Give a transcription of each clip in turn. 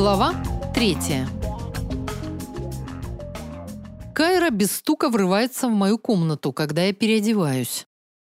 Глава третья. Кайра без стука врывается в мою комнату, когда я переодеваюсь.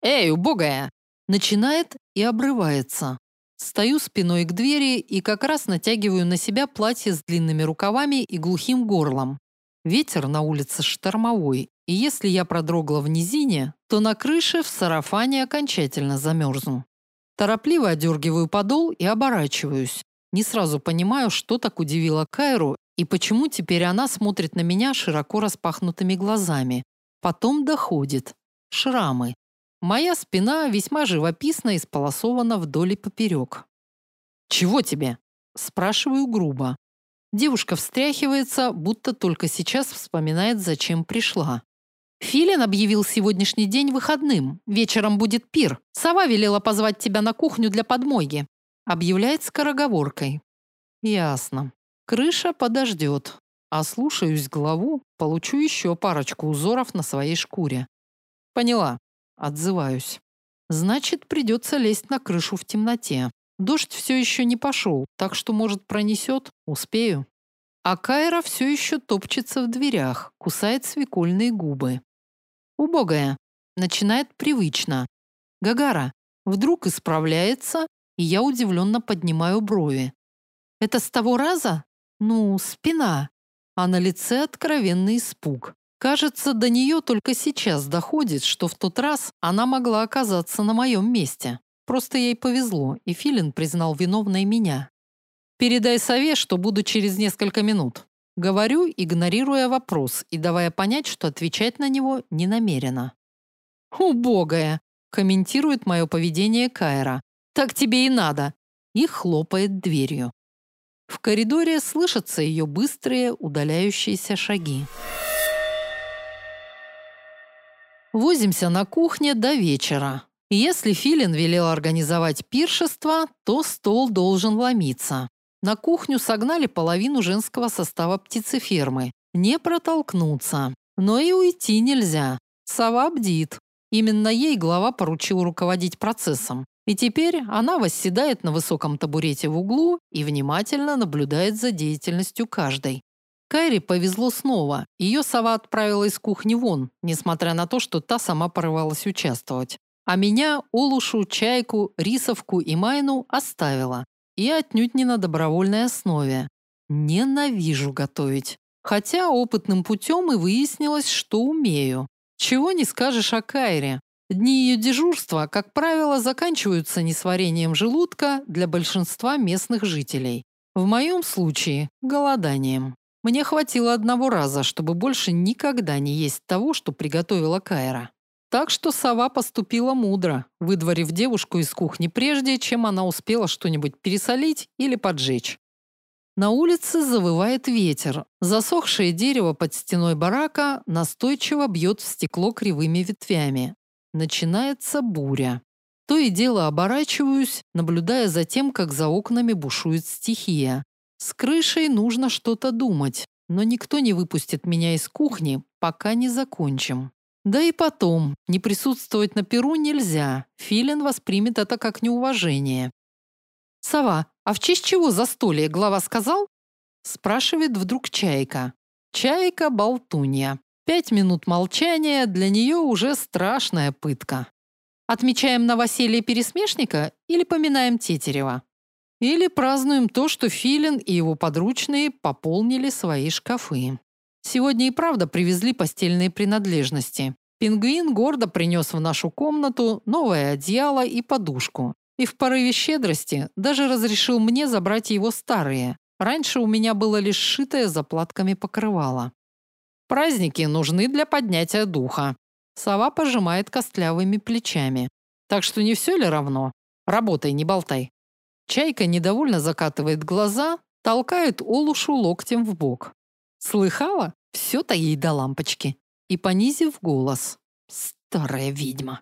«Эй, убогая!» Начинает и обрывается. Стою спиной к двери и как раз натягиваю на себя платье с длинными рукавами и глухим горлом. Ветер на улице штормовой, и если я продрогла в низине, то на крыше в сарафане окончательно замерзну. Торопливо одергиваю подол и оборачиваюсь. Не сразу понимаю, что так удивило Кайру и почему теперь она смотрит на меня широко распахнутыми глазами. Потом доходит. Шрамы. Моя спина весьма живописно исполосована вдоль и поперек. «Чего тебе?» – спрашиваю грубо. Девушка встряхивается, будто только сейчас вспоминает, зачем пришла. Филин объявил сегодняшний день выходным. Вечером будет пир. Сова велела позвать тебя на кухню для подмоги. Объявляет скороговоркой. Ясно. Крыша подождет. А слушаюсь главу, получу еще парочку узоров на своей шкуре. Поняла. Отзываюсь. Значит, придется лезть на крышу в темноте. Дождь все еще не пошел, так что, может, пронесет, успею. А Кайра все еще топчется в дверях, кусает свекольные губы. Убогая. Начинает привычно. Гагара. Вдруг исправляется, и я удивленно поднимаю брови. Это с того раза? Ну, спина. А на лице откровенный испуг. Кажется, до нее только сейчас доходит, что в тот раз она могла оказаться на моем месте. Просто ей повезло, и Филин признал виновной меня. Передай сове, что буду через несколько минут. Говорю, игнорируя вопрос и давая понять, что отвечать на него не намерена. «Убогая!» – комментирует мое поведение Кайра. «Так тебе и надо!» и хлопает дверью. В коридоре слышатся ее быстрые удаляющиеся шаги. Возимся на кухне до вечера. Если Филин велел организовать пиршество, то стол должен ломиться. На кухню согнали половину женского состава птицефермы. Не протолкнуться. Но и уйти нельзя. Сова бдит. Именно ей глава поручил руководить процессом. И теперь она восседает на высоком табурете в углу и внимательно наблюдает за деятельностью каждой. Кайре повезло снова. Ее сова отправила из кухни вон, несмотря на то, что та сама порывалась участвовать. А меня, Олушу, Чайку, Рисовку и Майну оставила. И отнюдь не на добровольной основе. Ненавижу готовить. Хотя опытным путем и выяснилось, что умею. Чего не скажешь о Кайре. Дни ее дежурства, как правило, заканчиваются несварением желудка для большинства местных жителей. В моем случае – голоданием. Мне хватило одного раза, чтобы больше никогда не есть того, что приготовила Кайра. Так что сова поступила мудро, выдворив девушку из кухни прежде, чем она успела что-нибудь пересолить или поджечь. На улице завывает ветер. Засохшее дерево под стеной барака настойчиво бьет в стекло кривыми ветвями. Начинается буря. То и дело оборачиваюсь, наблюдая за тем, как за окнами бушует стихия. С крышей нужно что-то думать, но никто не выпустит меня из кухни, пока не закончим. Да и потом, не присутствовать на перу нельзя. Филин воспримет это как неуважение. Сова, а в честь чего застолье глава сказал? спрашивает вдруг Чайка. Чайка болтунья. Пять минут молчания для нее уже страшная пытка. Отмечаем новоселье пересмешника или поминаем Тетерева? Или празднуем то, что Филин и его подручные пополнили свои шкафы. Сегодня и правда привезли постельные принадлежности. Пингвин гордо принес в нашу комнату новое одеяло и подушку. И в порыве щедрости даже разрешил мне забрать его старые. Раньше у меня было лишь сшитое заплатками покрывало. Праздники нужны для поднятия духа. Сова пожимает костлявыми плечами. Так что не все ли равно? Работай, не болтай. Чайка недовольно закатывает глаза, толкает Олушу локтем в бок. Слыхала? Все-то ей до лампочки. И понизив голос. Старая ведьма.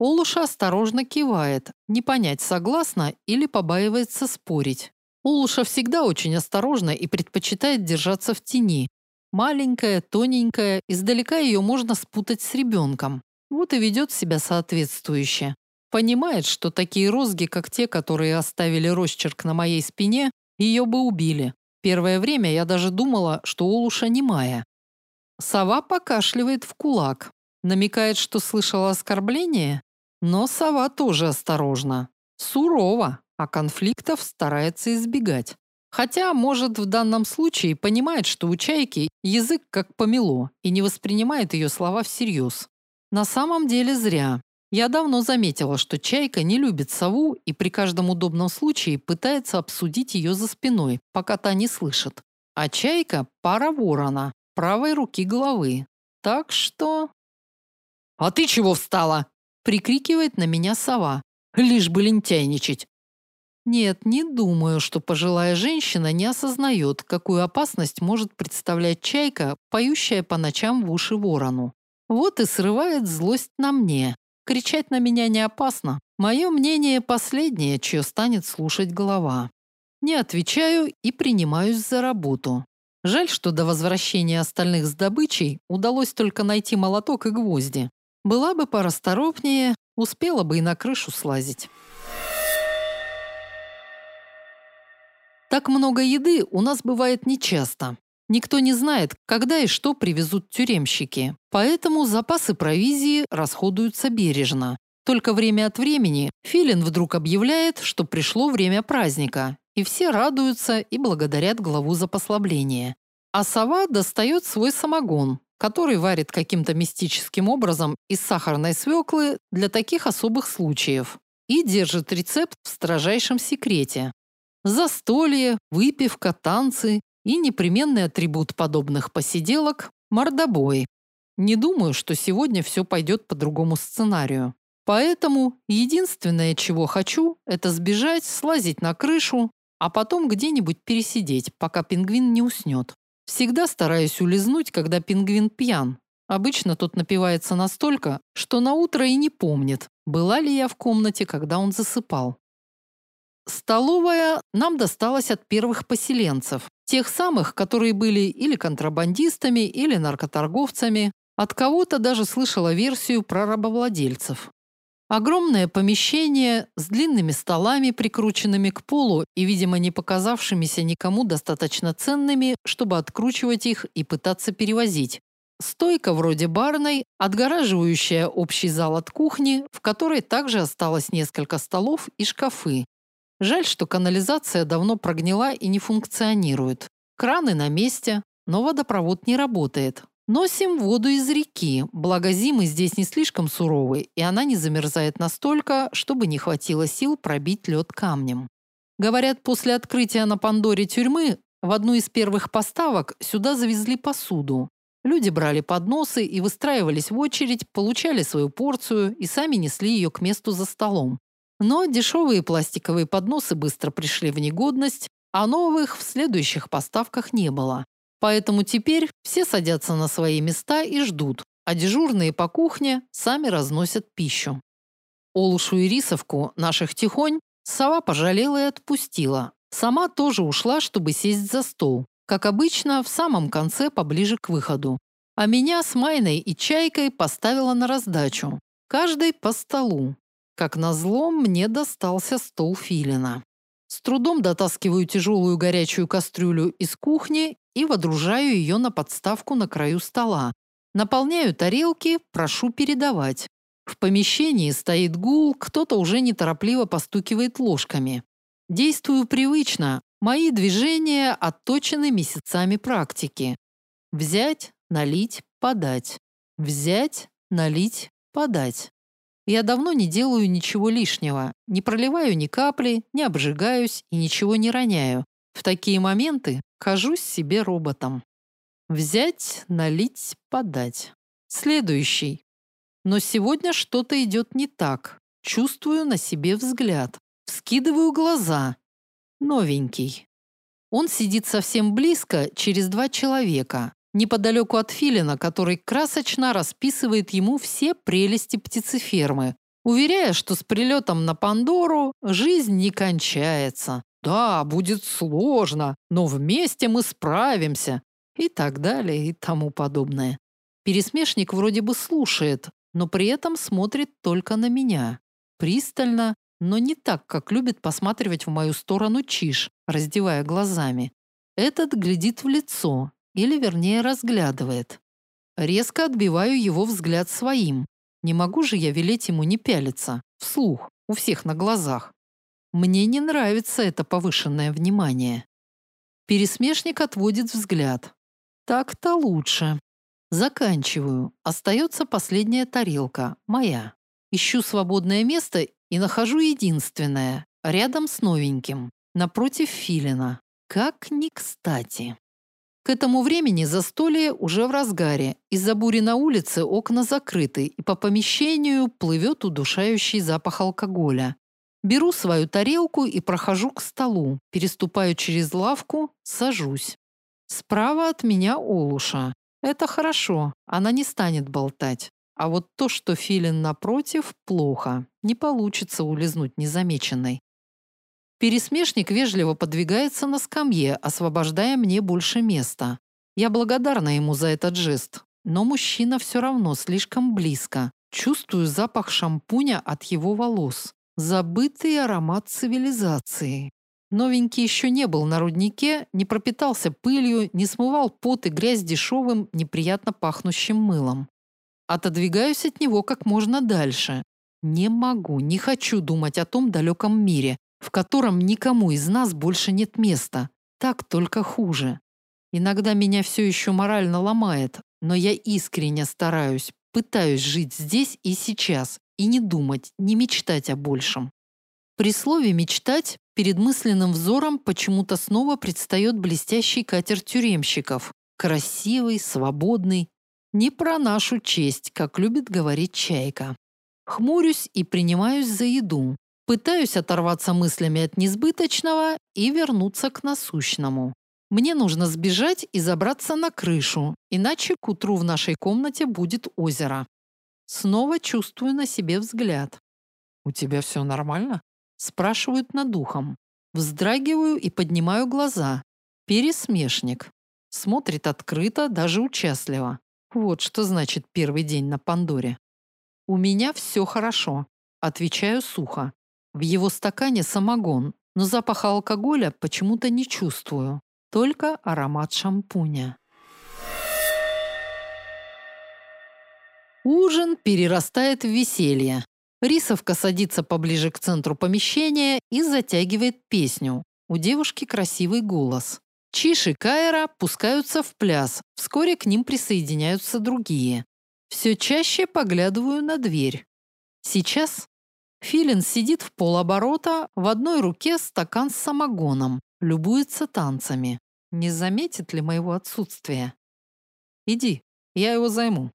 Олуша осторожно кивает, не понять, согласна или побаивается спорить. Олуша всегда очень осторожна и предпочитает держаться в тени. Маленькая, тоненькая, издалека ее можно спутать с ребенком. Вот и ведет себя соответствующе. Понимает, что такие розги, как те, которые оставили росчерк на моей спине, ее бы убили. Первое время я даже думала, что Олуша немая. Сова покашливает в кулак, намекает, что слышала оскорбление, но сова тоже осторожна. Сурово, а конфликтов старается избегать. Хотя, может, в данном случае понимает, что у чайки язык как помело и не воспринимает ее слова всерьез. На самом деле зря. Я давно заметила, что чайка не любит сову и при каждом удобном случае пытается обсудить ее за спиной, пока та не слышит. А чайка – пара ворона, правой руки головы. Так что... «А ты чего встала?» – прикрикивает на меня сова. «Лишь бы лентяйничать. Нет, не думаю, что пожилая женщина не осознает, какую опасность может представлять чайка, поющая по ночам в уши ворону. Вот и срывает злость на мне. Кричать на меня не опасно. Мое мнение последнее, чье станет слушать голова. Не отвечаю и принимаюсь за работу. Жаль, что до возвращения остальных с добычей удалось только найти молоток и гвозди. Была бы порасторопнее, успела бы и на крышу слазить. Так много еды у нас бывает нечасто. Никто не знает, когда и что привезут тюремщики. Поэтому запасы провизии расходуются бережно. Только время от времени Филин вдруг объявляет, что пришло время праздника, и все радуются и благодарят главу за послабление. А сова достает свой самогон, который варит каким-то мистическим образом из сахарной свеклы для таких особых случаев и держит рецепт в строжайшем секрете, Застолье, выпивка, танцы и непременный атрибут подобных посиделок – мордобой. Не думаю, что сегодня все пойдет по другому сценарию. Поэтому единственное, чего хочу, это сбежать, слазить на крышу, а потом где-нибудь пересидеть, пока пингвин не уснет. Всегда стараюсь улизнуть, когда пингвин пьян. Обычно тот напивается настолько, что на утро и не помнит, была ли я в комнате, когда он засыпал. Столовая нам досталась от первых поселенцев, тех самых, которые были или контрабандистами, или наркоторговцами. От кого-то даже слышала версию про рабовладельцев. Огромное помещение с длинными столами, прикрученными к полу и, видимо, не показавшимися никому достаточно ценными, чтобы откручивать их и пытаться перевозить. Стойка вроде барной, отгораживающая общий зал от кухни, в которой также осталось несколько столов и шкафы. Жаль, что канализация давно прогнила и не функционирует. Краны на месте, но водопровод не работает. Носим воду из реки, благо зимы здесь не слишком суровые, и она не замерзает настолько, чтобы не хватило сил пробить лед камнем. Говорят, после открытия на Пандоре тюрьмы в одну из первых поставок сюда завезли посуду. Люди брали подносы и выстраивались в очередь, получали свою порцию и сами несли ее к месту за столом. Но дешевые пластиковые подносы быстро пришли в негодность, а новых в следующих поставках не было. Поэтому теперь все садятся на свои места и ждут, а дежурные по кухне сами разносят пищу. Олушу и Рисовку, наших тихонь, сова пожалела и отпустила. Сама тоже ушла, чтобы сесть за стол. Как обычно, в самом конце, поближе к выходу. А меня с Майной и Чайкой поставила на раздачу. Каждый по столу. Как назло, мне достался стол филина. С трудом дотаскиваю тяжелую горячую кастрюлю из кухни и водружаю ее на подставку на краю стола. Наполняю тарелки, прошу передавать. В помещении стоит гул, кто-то уже неторопливо постукивает ложками. Действую привычно, мои движения отточены месяцами практики. Взять, налить, подать. Взять, налить, подать. Я давно не делаю ничего лишнего, не проливаю ни капли, не обжигаюсь и ничего не роняю. В такие моменты кажусь себе роботом. Взять, налить, подать. Следующий. Но сегодня что-то идет не так. Чувствую на себе взгляд. Вскидываю глаза. Новенький. Он сидит совсем близко, через два человека неподалеку от Филина, который красочно расписывает ему все прелести птицефермы, уверяя, что с прилетом на Пандору жизнь не кончается. Да, будет сложно, но вместе мы справимся. И так далее, и тому подобное. Пересмешник вроде бы слушает, но при этом смотрит только на меня. Пристально, но не так, как любит посматривать в мою сторону Чиш, раздевая глазами. Этот глядит в лицо, или вернее разглядывает. Резко отбиваю его взгляд своим. Не могу же я велеть ему не пялиться, вслух, у всех на глазах. Мне не нравится это повышенное внимание. Пересмешник отводит взгляд. Так-то лучше. Заканчиваю. Остается последняя тарелка, моя. Ищу свободное место и нахожу единственное, рядом с новеньким, напротив филина. Как ни кстати. К этому времени застолье уже в разгаре. Из-за бури на улице окна закрыты, и по помещению плывет удушающий запах алкоголя. Беру свою тарелку и прохожу к столу, переступаю через лавку, сажусь. Справа от меня Олуша. Это хорошо, она не станет болтать. А вот то, что Филин напротив, плохо. Не получится улизнуть незамеченной. Пересмешник вежливо подвигается на скамье, освобождая мне больше места. Я благодарна ему за этот жест, но мужчина все равно слишком близко. Чувствую запах шампуня от его волос. Забытый аромат цивилизации. Новенький еще не был на руднике, не пропитался пылью, не смывал пот и грязь дешевым, неприятно пахнущим мылом. Отодвигаюсь от него как можно дальше. Не могу, не хочу думать о том далеком мире, в котором никому из нас больше нет места. Так только хуже. Иногда меня все еще морально ломает, но я искренне стараюсь, пытаюсь жить здесь и сейчас, и не думать, не мечтать о большем. При слове «мечтать» перед мысленным взором почему-то снова предстает блестящий катер тюремщиков. Красивый, свободный. Не про нашу честь, как любит говорить Чайка. Хмурюсь и принимаюсь за еду. Пытаюсь оторваться мыслями от несбыточного и вернуться к насущному. Мне нужно сбежать и забраться на крышу, иначе к утру в нашей комнате будет озеро. Снова чувствую на себе взгляд. «У тебя все нормально?» Спрашивают над духом. Вздрагиваю и поднимаю глаза. Пересмешник. Смотрит открыто, даже участливо. Вот что значит первый день на Пандоре. «У меня все хорошо», – отвечаю сухо. В его стакане самогон, но запаха алкоголя почему-то не чувствую. Только аромат шампуня. Ужин перерастает в веселье. Рисовка садится поближе к центру помещения и затягивает песню. У девушки красивый голос. Чиш и Кайра пускаются в пляс. Вскоре к ним присоединяются другие. Все чаще поглядываю на дверь. Сейчас Филин сидит в полоборота, в одной руке стакан с самогоном, любуется танцами. Не заметит ли моего отсутствия? Иди, я его займу.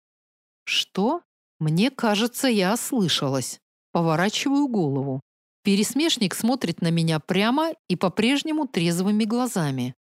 Что? Мне кажется, я ослышалась. Поворачиваю голову. Пересмешник смотрит на меня прямо и по-прежнему трезвыми глазами.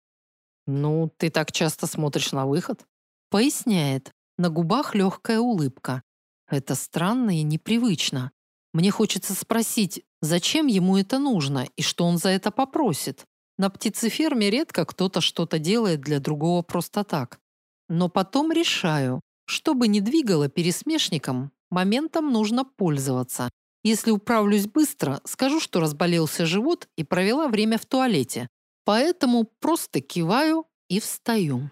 «Ну, ты так часто смотришь на выход?» Поясняет. На губах легкая улыбка. Это странно и непривычно. Мне хочется спросить, зачем ему это нужно и что он за это попросит. На птицеферме редко кто-то что-то делает для другого просто так. Но потом решаю, чтобы не двигало пересмешником, моментом нужно пользоваться. Если управлюсь быстро, скажу, что разболелся живот и провела время в туалете. Поэтому просто киваю и встаю.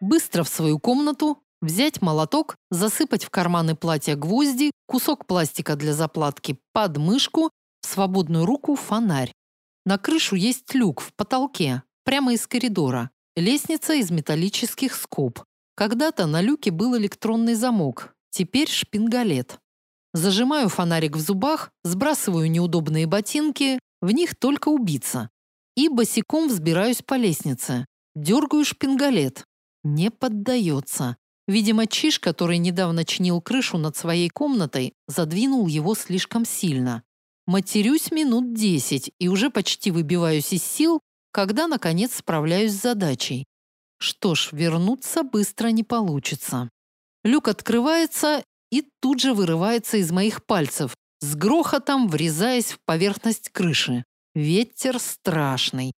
Быстро в свою комнату, взять молоток, засыпать в карманы платья гвозди, кусок пластика для заплатки под мышку, в свободную руку фонарь. На крышу есть люк в потолке, прямо из коридора. Лестница из металлических скоб. Когда-то на люке был электронный замок, теперь шпингалет. Зажимаю фонарик в зубах, сбрасываю неудобные ботинки, в них только убиться. И босиком взбираюсь по лестнице. Дергаю шпингалет. Не поддается. Видимо, Чиш, который недавно чинил крышу над своей комнатой, задвинул его слишком сильно. Матерюсь минут десять и уже почти выбиваюсь из сил, когда, наконец, справляюсь с задачей. Что ж, вернуться быстро не получится. Люк открывается и тут же вырывается из моих пальцев, с грохотом врезаясь в поверхность крыши. Ветер страшный.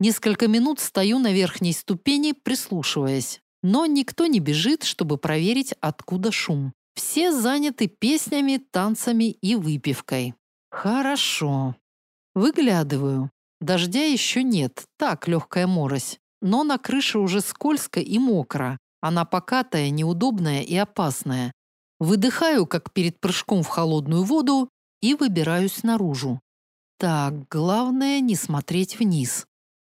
Несколько минут стою на верхней ступени, прислушиваясь. Но никто не бежит, чтобы проверить, откуда шум. Все заняты песнями, танцами и выпивкой. Хорошо. Выглядываю. Дождя еще нет, так легкая морось. Но на крыше уже скользко и мокро. Она покатая, неудобная и опасная. Выдыхаю, как перед прыжком в холодную воду, и выбираюсь наружу. Так, главное не смотреть вниз.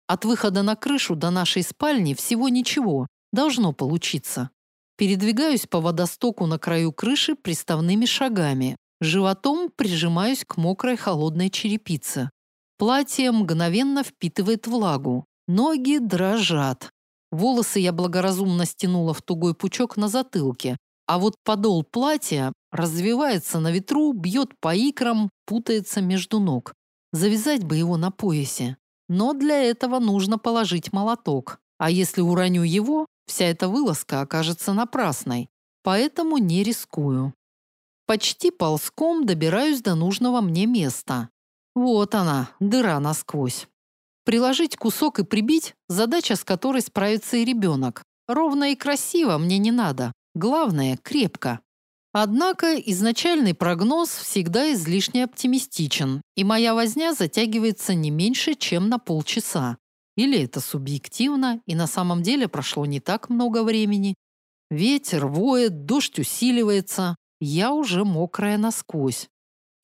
От выхода на крышу до нашей спальни всего ничего, должно получиться. Передвигаюсь по водостоку на краю крыши приставными шагами. Животом прижимаюсь к мокрой холодной черепице. Платье мгновенно впитывает влагу. Ноги дрожат. Волосы я благоразумно стянула в тугой пучок на затылке, а вот подол платья развивается на ветру, бьет по икрам, путается между ног. Завязать бы его на поясе. Но для этого нужно положить молоток. А если уроню его, вся эта вылазка окажется напрасной. Поэтому не рискую. Почти ползком добираюсь до нужного мне места. Вот она, дыра насквозь. Приложить кусок и прибить – задача, с которой справится и ребенок. Ровно и красиво мне не надо. Главное – крепко. Однако изначальный прогноз всегда излишне оптимистичен, и моя возня затягивается не меньше, чем на полчаса. Или это субъективно, и на самом деле прошло не так много времени. Ветер воет, дождь усиливается, я уже мокрая насквозь.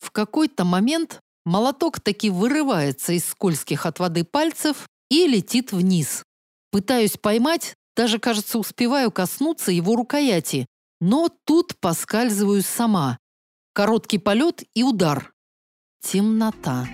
В какой-то момент молоток таки вырывается из скользких от воды пальцев и летит вниз. Пытаюсь поймать, даже, кажется, успеваю коснуться его рукояти, но тут поскальзываюсь сама. Короткий полет и удар. Темнота.